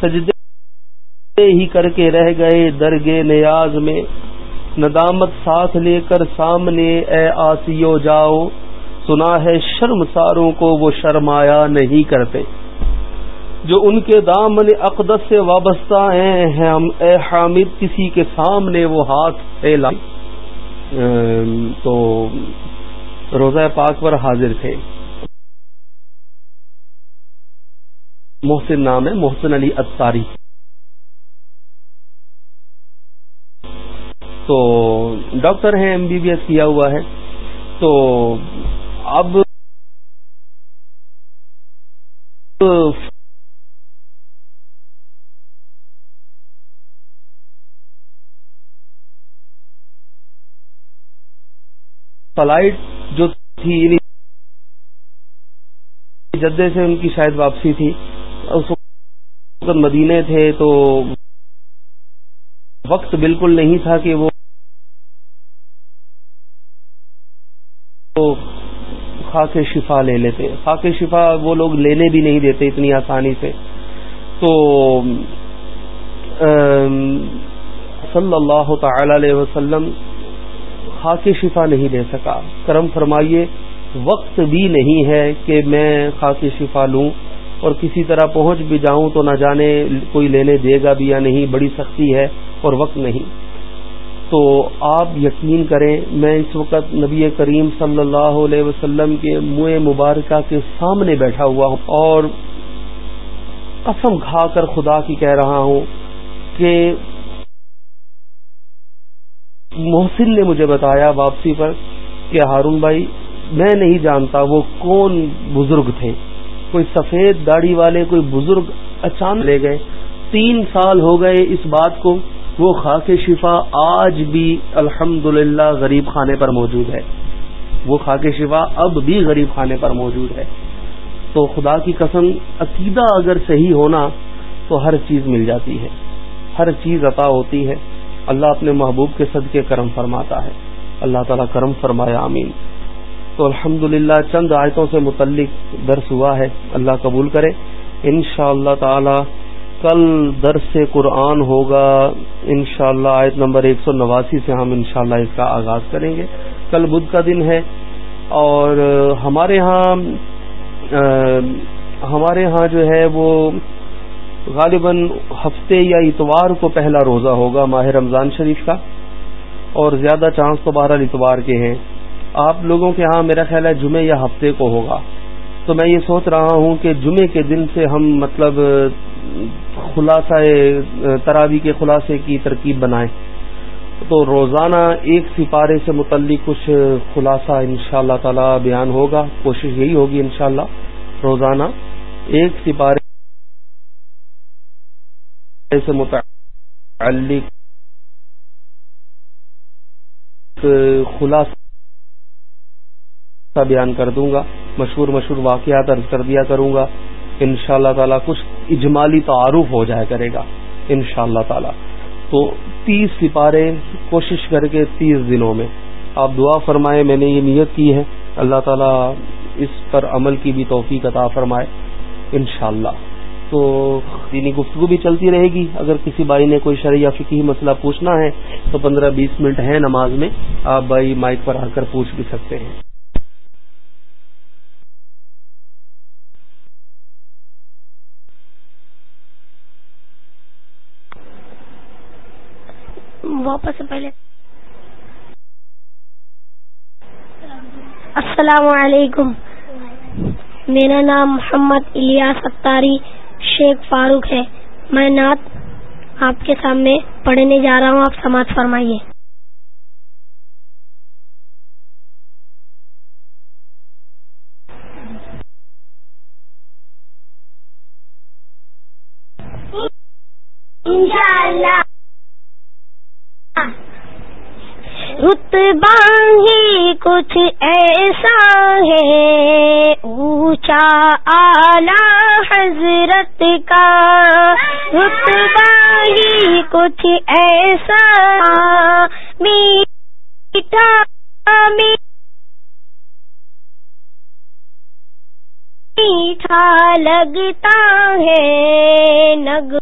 A: سجدے ہی کر کے رہ گئے درگے نیاز میں۔ ندامت ساتھ لے کر سامنے اے آسیو جاؤ، سنا ہے شرم ساروں کو وہ شرمایا نہیں کرتے۔ جو ان کے دامن اقدس سے وابستہ ہیں اے حامد کسی کے سامنے وہ ہاتھ پھیلا۔ تو روزہ پاک پر حاضر تھے۔ محسن نام ہے، محسن علی اتاری تو ڈاکٹر ہیں، ایم بی بی ایس کیا ہوا ہے۔ تو اب فلائٹ جو تھی یعنی جدے سے ان کی شاید واپسی تھی۔ مدینے تھے تو وقت بالکل نہیں تھا کہ وہ خاک شفا لے لیتے۔ خاک شفا وہ لوگ لینے بھی نہیں دیتے اتنی آسانی سے۔ تو صلی اللہ تعالی علیہ وسلم خاک شفا نہیں دے سکا۔ کرم فرمائیے، وقت بھی نہیں ہے کہ میں خاک شفا لوں۔ اور کسی طرح پہنچ بھی جاؤں تو نہ جانے کوئی لینے دے گا بھی یا نہیں، بڑی سختی ہے اور وقت نہیں۔ تو آپ یقین کریں، میں اس وقت نبی کریم صلی اللہ علیہ وسلم کے منہ مبارکہ کے سامنے بیٹھا ہوا ہوں اور قسم کھا کر خدا کی کہہ رہا ہوں کہ محسن نے مجھے بتایا واپسی پر کہ ہارون بھائی، میں نہیں جانتا وہ کون بزرگ تھے۔ کوئی سفید داڑھی والے، کوئی بزرگ اچانک لے گئے۔ تین سال ہو گئے اس بات کو۔ وہ خاک شفا آج بھی الحمد غریب خانے پر موجود ہے۔ وہ خاک شفا اب بھی غریب خانے پر موجود ہے۔ تو خدا کی قسم، عقیدہ اگر صحیح ہونا تو ہر چیز مل جاتی ہے۔ ہر چیز عطا ہوتی ہے۔ اللہ اپنے محبوب کے صدقے کرم فرماتا ہے۔ اللہ تعالیٰ کرم فرمایا آمین۔ تو الحمد چند آیتوں سے متعلق درس ہوا ہے، اللہ قبول کرے۔ ان شاء اللہ تعالی کل درس قرآن ہوگا ان شاء اللہ آیت نمبر ایک سو نواسی سے ہم انشاءاللہ اس کا آغاز کریں گے۔ کل بدھ کا دن ہے اور ہمارے ہاں ہمارے ہاں جو ہے وہ غالباً ہفتے یا اتوار کو پہلا روزہ ہوگا ماہ رمضان شریف کا، اور زیادہ چانس تو بہرحال اتوار کے ہیں۔ آپ لوگوں کے ہاں میرا خیال ہے جمعے یا ہفتے کو ہوگا۔ تو میں یہ سوچ رہا ہوں کہ جمعے کے دن سے ہم مطلب خلاصہ تراوی کے خلاصے کی ترکیب بنائیں۔ تو روزانہ ایک سپارے سے متعلق کچھ خلاصہ ان شاء اللہ تعالی بیان ہوگا۔ کوشش یہی ہوگی انشاءاللہ، روزانہ ایک سپارے سے متعلق خلاصہ بیان کر دوں گا، مشہور مشہور واقعات عرض کر دیا کروں گا۔ ان شاء اللہ تعالی کچھ اجمالی تعارف ہو جایا کرے گا ان شاء اللہ تعالی۔ تو تیس سپارے کوشش کر کے تیس دنوں میں۔ آپ دعا فرمائے میں نے یہ نیت کی ہے۔ اللہ تعالیٰ اس پر عمل کی بھی توفیق عطا فرمائے، انشاءاللہ۔ تو دینی گفتگو بھی چلتی رہے گی۔ اگر کسی بھائی نے کوئی شرعیہ فکی مسئلہ پوچھنا ہے، تو پندرہ بیس منٹ ہے نماز میں، آپ بھائی مائک پر آ کر پوچھ بھی سکتے ہیں۔
B: واپس پہلے۔ السلام علیکم۔ میرا نام محمد الیاس ستاری شیخ فاروق ہے۔ میں نعت آپ کے سامنے پڑھنے جا رہا ہوں، آپ سماعت فرمائیے۔ انشاءاللہ۔ رتبہ ہی کچھ ایسا ہے۔ اونچا آلہ حضرت کا رتبہ ہی کچھ ایسا میٹھا میٹھا لگتا ہے۔ نگ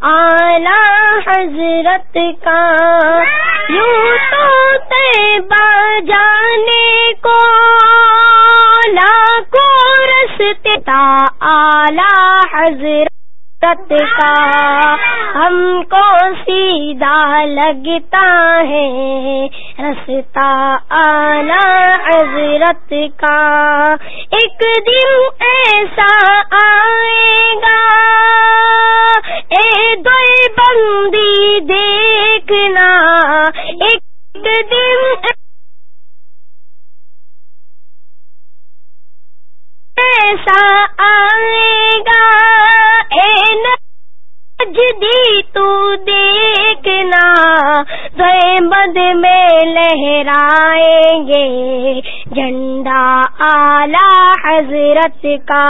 B: آلہ حضرت کا۔ یوں تو جانے کو لاکھوں رستے تا آلہ حضرت کا۔ ہم کو سیدھا لگتا ہے رستا آلہ حضرت کا۔ ایک دن ایسا آئے گا۔ اے دل بندی دیکھنا۔ ایک دن ایسا آئے گا۔ اے نجدی تو دیکھنا بد میں لہرائیں گے جھنڈا آلہ حضرت کا۔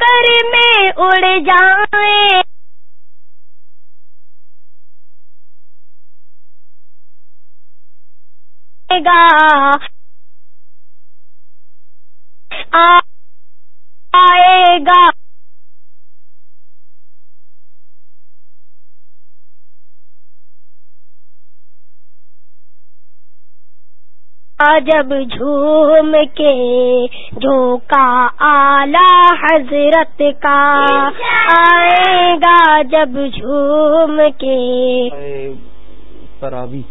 B: کر میں اڑ جائیں گا۔ گا۔ جب جھوم کے جھوکا آلہ حضرت کا آئے گا، جب جھوم کے۔
A: ترابی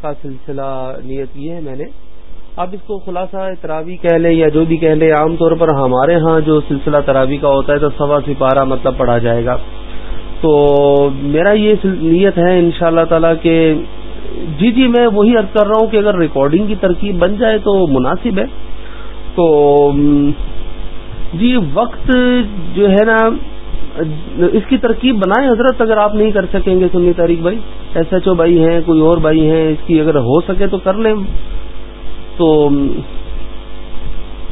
A: کا سلسلہ نیت کی ہے میں نے۔ آپ اس کو خلاصہ تراوی کہہ لیں یا جو بھی کہہ لیں، عام طور پر ہمارے ہاں جو سلسلہ تراوی کا ہوتا ہے تو سوا سپارہ مطلب پڑھا جائے گا۔ تو میرا یہ نیت ہے ان شاء اللہ تعالی کہ جی جی میں وہی عرض کر رہا ہوں کہ اگر ریکارڈنگ کی ترکیب بن جائے تو مناسب ہے۔ تو جی وقت جو ہے نا، اس کی ترکیب بنائیں حضرت اگر آپ نہیں کر سکیں گے سنی تاریخ بھائی۔ ایس ایچ او بھائی ہیں، کوئی اور بھائی ہیں، اس کی اگر ہو سکے تو کر لیں۔ تو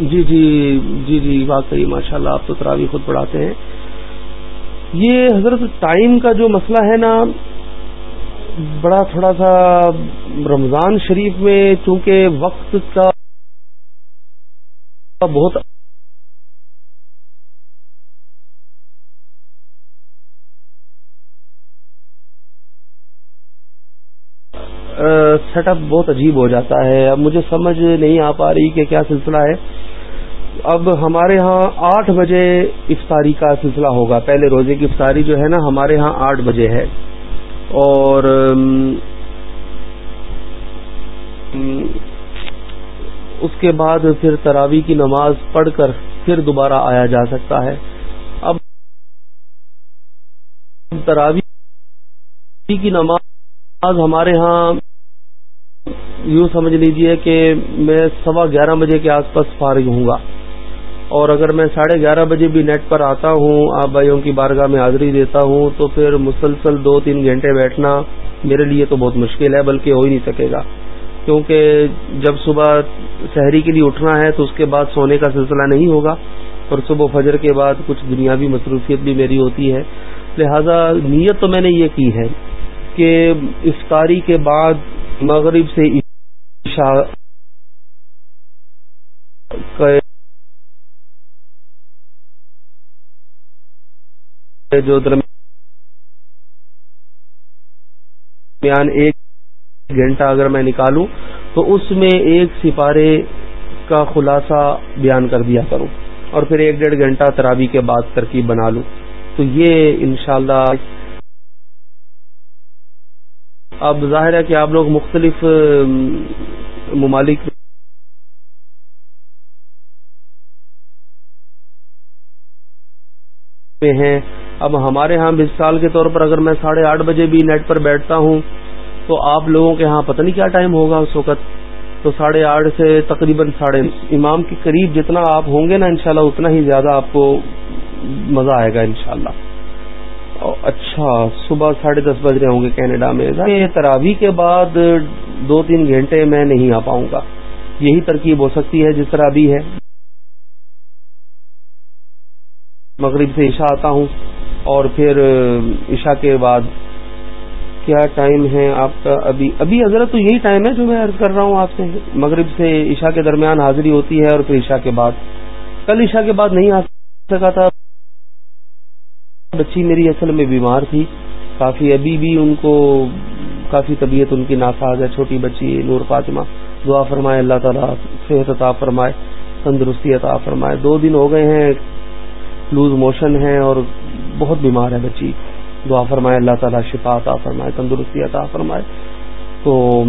A: جی جی جی جی واقعی ماشاء اللہ آپ تو تراوی خود پڑھاتے ہیں۔ یہ حضرت ٹائم کا جو مسئلہ ہے نا، بڑا تھوڑا سا رمضان شریف میں چونکہ وقت کا بہت سیٹ اپ بہت عجیب ہو جاتا ہے۔ اب مجھے سمجھ نہیں آ پا رہی کہ کیا سلسلہ ہے۔ اب ہمارے ہاں آٹھ بجے افطاری کا سلسلہ ہوگا۔ پہلے روزے کی افطاری جو ہے نا، ہمارے ہاں آٹھ بجے ہے۔ اور اس کے بعد پھر تراوی کی نماز پڑھ کر پھر دوبارہ آیا جا سکتا ہے۔ اب تراوی کی نماز ہمارے ہاں یوں سمجھ لیجیے کہ میں سوا گیارہ بجے کے آس پاس فارغ ہوں گا۔ اور اگر میں ساڑھے گیارہ بجے بھی نیٹ پر آتا ہوں، آپ بھائیوں کی بارگاہ میں حاضری دیتا ہوں، تو پھر مسلسل دو تین گھنٹے بیٹھنا میرے لیے تو بہت مشکل ہے، بلکہ ہو ہی نہیں سکے گا۔ کیونکہ جب صبح شہری کے لیے اٹھنا ہے تو اس کے بعد سونے کا سلسلہ نہیں ہوگا، اور صبح فجر کے بعد کچھ دنیاوی مصروفیت بھی میری ہوتی ہے۔ لہذا نیت تو میں نے یہ کی ہے کہ افطاری کے بعد مغرب سے جو درمیان ایک گھنٹہ اگر میں نکالوں تو اس میں ایک سپارے کا خلاصہ بیان کر دیا کروں اور پھر ایک ڈیڑھ گھنٹہ ترابی کے بعد ترکیب بنا لوں تو یہ انشاءاللہ اب ظاہر ہے کہ آپ لوگ مختلف ممالک میں ہیں۔ اب ہمارے ہاں بیس سال کے طور پر اگر میں ساڑھے آٹھ بجے بھی نیٹ پر بیٹھتا ہوں، تو آپ لوگوں کے ہاں پتہ نہیں کیا ٹائم ہوگا اس وقت۔ تو ساڑھے آٹھ سے تقریباً ساڑھے امام کے قریب جتنا آپ ہوں گے نا انشاءاللہ، اتنا ہی زیادہ آپ کو مزہ آئے گا انشاءاللہ۔ اچھا صبح ساڑھے دس بج رہے ہوں گے کینیڈا میں۔ تراوی کے بعد دو تین گھنٹے میں نہیں آ پاؤں گا۔ یہی ترکیب ہو سکتی ہے جس طرح ابھی ہے۔ مغرب سے عشاء آتا ہوں اور پھر عشاء کے بعد۔ کیا ٹائم ہے آپ کا ابھی؟ ابھی حضرت تو یہی ٹائم ہے جو میں عرض کر رہا ہوں آپ سے۔ مغرب سے عشاء کے درمیان حاضری ہوتی ہے اور پھر عشاء کے بعد۔ کل عشاء کے بعد نہیں آ سکا تھا۔ بچی میری اصل میں بیمار تھی، کافی ابھی بھی ان کو کافی طبیعت ان کی ناساز ہے، چھوٹی بچی نور فاطمہ۔ دعا فرمائے، اللہ تعالیٰ صحت عطا فرمائے، تندرستی عطا فرمائے۔ دو دن ہو گئے ہیں، لوز موشن ہے اور بہت بیمار ہے بچی۔ دعا فرمائے، اللہ تعالیٰ شفا عطا فرمائے، تندرستی عطا فرمائے۔ تو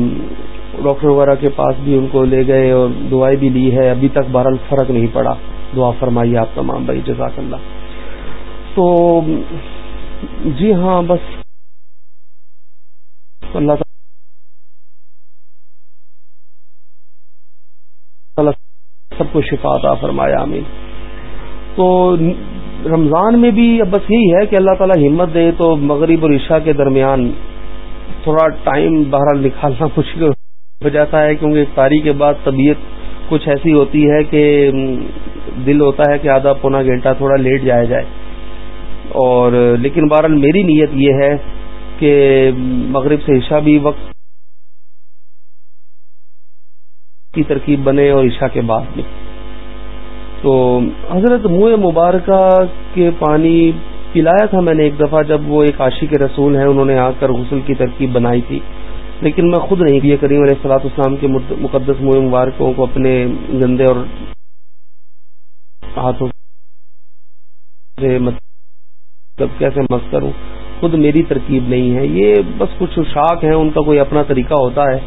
A: ڈاکٹر وغیرہ کے پاس بھی ان کو لے گئے اور دعائیں بھی لی ہے۔ ابھی تک بہرحال فرق نہیں پڑا۔ دعا فرمائیے آپ تمام بھائی، جزاک اللہ۔ تو جی ہاں بس اللہ تعالیٰ سب کو شفا عطا فرمایا امین تو رمضان میں بھی اب بس یہی ہے کہ اللہ تعالی ہمت دے تو مغرب اور عشاء کے درمیان تھوڑا ٹائم بہرحال نکالنا مشکل ہو جاتا ہے، کیونکہ افطاری کے بعد طبیعت کچھ ایسی ہوتی ہے کہ دل ہوتا ہے کہ آدھا پونا گھنٹہ تھوڑا لیٹ جایا جائے۔ اور لیکن بہرحال میری نیت یہ ہے کہ مغرب سے عشاء بھی وقت کی ترکیب بنے اور عشاء کے بعد بھی۔ تو حضرت منہ مبارکہ کے پانی پلایا تھا میں نے ایک دفعہ جب وہ ایک عاشق کے رسول ہیں، انہوں نے آ کر غسل کی ترکیب بنائی تھی۔ لیکن میں خود نہیں یہ کریم علیہ السلاط اسلام کے مقدس منہ مبارکوں کو اپنے گندے اور ہاتھوں سے مطلب کیسے مس کروں؟ خود میری ترکیب نہیں ہے۔ یہ بس کچھ شاک ہیں، ان کا کوئی اپنا طریقہ ہوتا ہے۔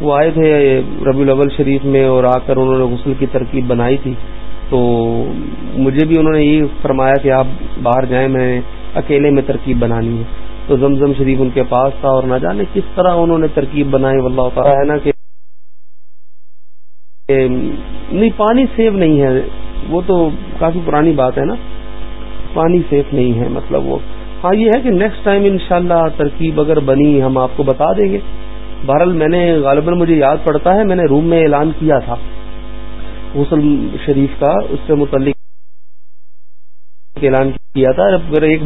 A: وہ آئے تھے ربی الاول شریف میں اور آ کر انہوں نے غسل کی ترکیب بنائی تھی۔ تو مجھے بھی انہوں نے یہ فرمایا کہ آپ باہر جائیں، میں اکیلے میں ترکیب بنانی ہے۔ تو زمزم شریف ان کے پاس تھا اور نہ جانے کس طرح انہوں نے ترکیب بنائی، واللہ تعالیٰ ہے نا کہ نہیں، پانی سیو نہیں ہے۔ وہ تو کافی پرانی بات ہے نا۔ پانی سیف نہیں ہے مطلب وہ۔ ہاں یہ ہے کہ نیکسٹ ٹائم انشاءاللہ ترکیب اگر بنی، ہم آپ کو بتا دیں گے۔ بہرحال میں نے غالباً مجھے یاد پڑتا ہے، میں نے روم میں اعلان کیا تھا۔ غسل شریف کا، اس سے متعلق اعلان کیا تھا۔ اگر ایک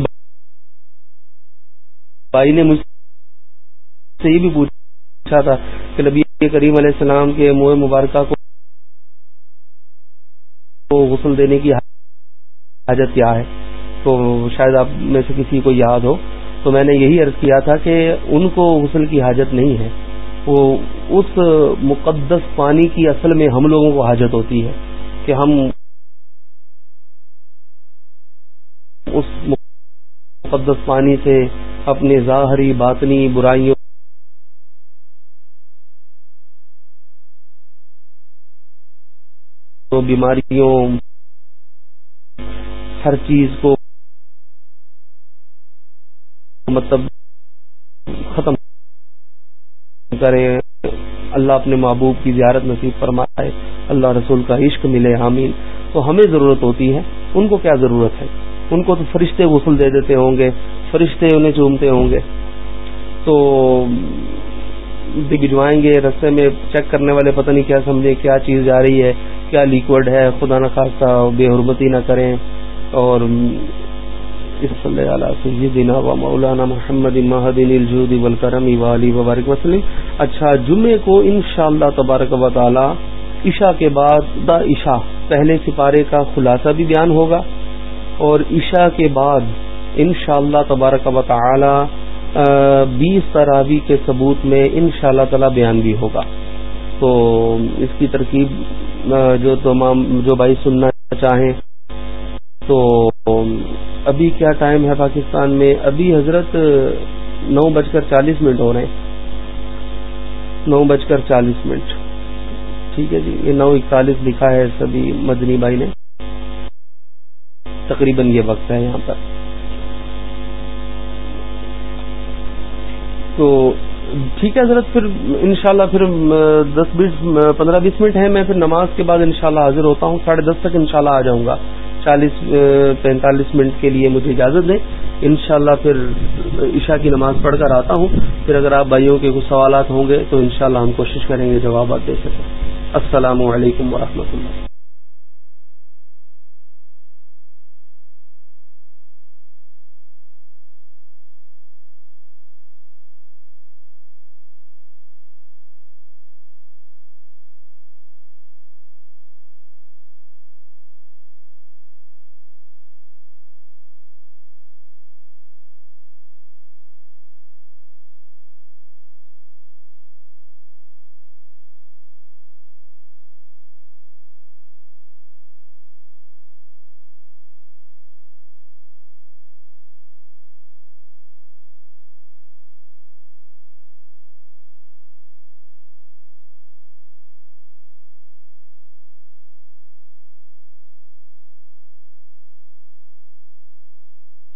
A: بھائی نے مجھ سے یہ بھی پوچھا تھا کہ نبی کریم علیہ السلام کے منہ مبارکہ کو غسل دینے کی حاجت کیا ہے تو شاید آپ میں سے کسی کو یاد ہو تو میں نے یہی عرض کیا تھا کہ ان کو غسل کی حاجت نہیں ہے۔ وہ اس مقدس پانی کی اصل میں ہم لوگوں کو حاجت ہوتی ہے کہ ہم اس مقدس پانی سے اپنے ظاہری، باطنی برائیوں بیماریوں ہر چیز کو مطلب ختم کریں۔ اللہ اپنے محبوب کی زیارت نصیب فرمائے۔ اللہ رسول کا عشق ملے حامین تو ہمیں ضرورت ہوتی ہے، ان کو کیا ضرورت ہے؟ ان کو تو فرشتے غسل دے دیتے ہوں گے، فرشتے انہیں چومتے ہوں گے۔ تو بھجوائیں گے، رستے میں چیک کرنے والے پتہ نہیں کیا سمجھیں، کیا چیز جا رہی ہے، کیا لیکوڈ ہے۔ خدا نہ بے حرمتی نہ کریں۔ اور صلی علی سیدنا و مولانا محمد مہدین الجود والکرم والی وبارک وسلم۔ اچھا جمعے کو انشاءاللہ تبارک و تعالی عشاء کے بعد دا عشاء، پہلے سپارے کا خلاصہ بھی بیان ہوگا۔ اور عشاء کے بعد انشاءاللہ تبارک و تعالی بیس تراوی کے ثبوت میں انشاءاللہ اللہ تعالی بیان بھی ہوگا۔ تو اس کی ترکیب جو تمام، جو بھائی سننا چاہیں۔ تو ابھی کیا ٹائم ہے پاکستان میں؟ ابھی حضرت نو بج کر چالیس منٹ ہو رہے ہیں۔ نو بج کر چالیس منٹ۔ ٹھیک ہے جی یہ نو اکتالیس لکھا ہے سبھی مدنی بھائی نے۔ تقریباً یہ وقت ہے یہاں پر۔ تو ٹھیک ہے حضرت، پھر انشاءاللہ پھر دس بیس، پندرہ بیس منٹ ہے میں پھر نماز کے بعد انشاءاللہ حاضر ہوتا ہوں۔ ساڑھے دس تک انشاءاللہ آ جاؤں گا۔ چالیس پینتالیس منٹ کے لیے مجھے اجازت دیں۔ انشاءاللہ پھر عشاء کی نماز پڑھ کر آتا ہوں۔ پھر اگر آپ بھائیوں کے کچھ سوالات ہوں گے تو انشاءاللہ ہم کوشش کریں گے جوابات دے سکیں۔ السلام علیکم ورحمۃ اللہ۔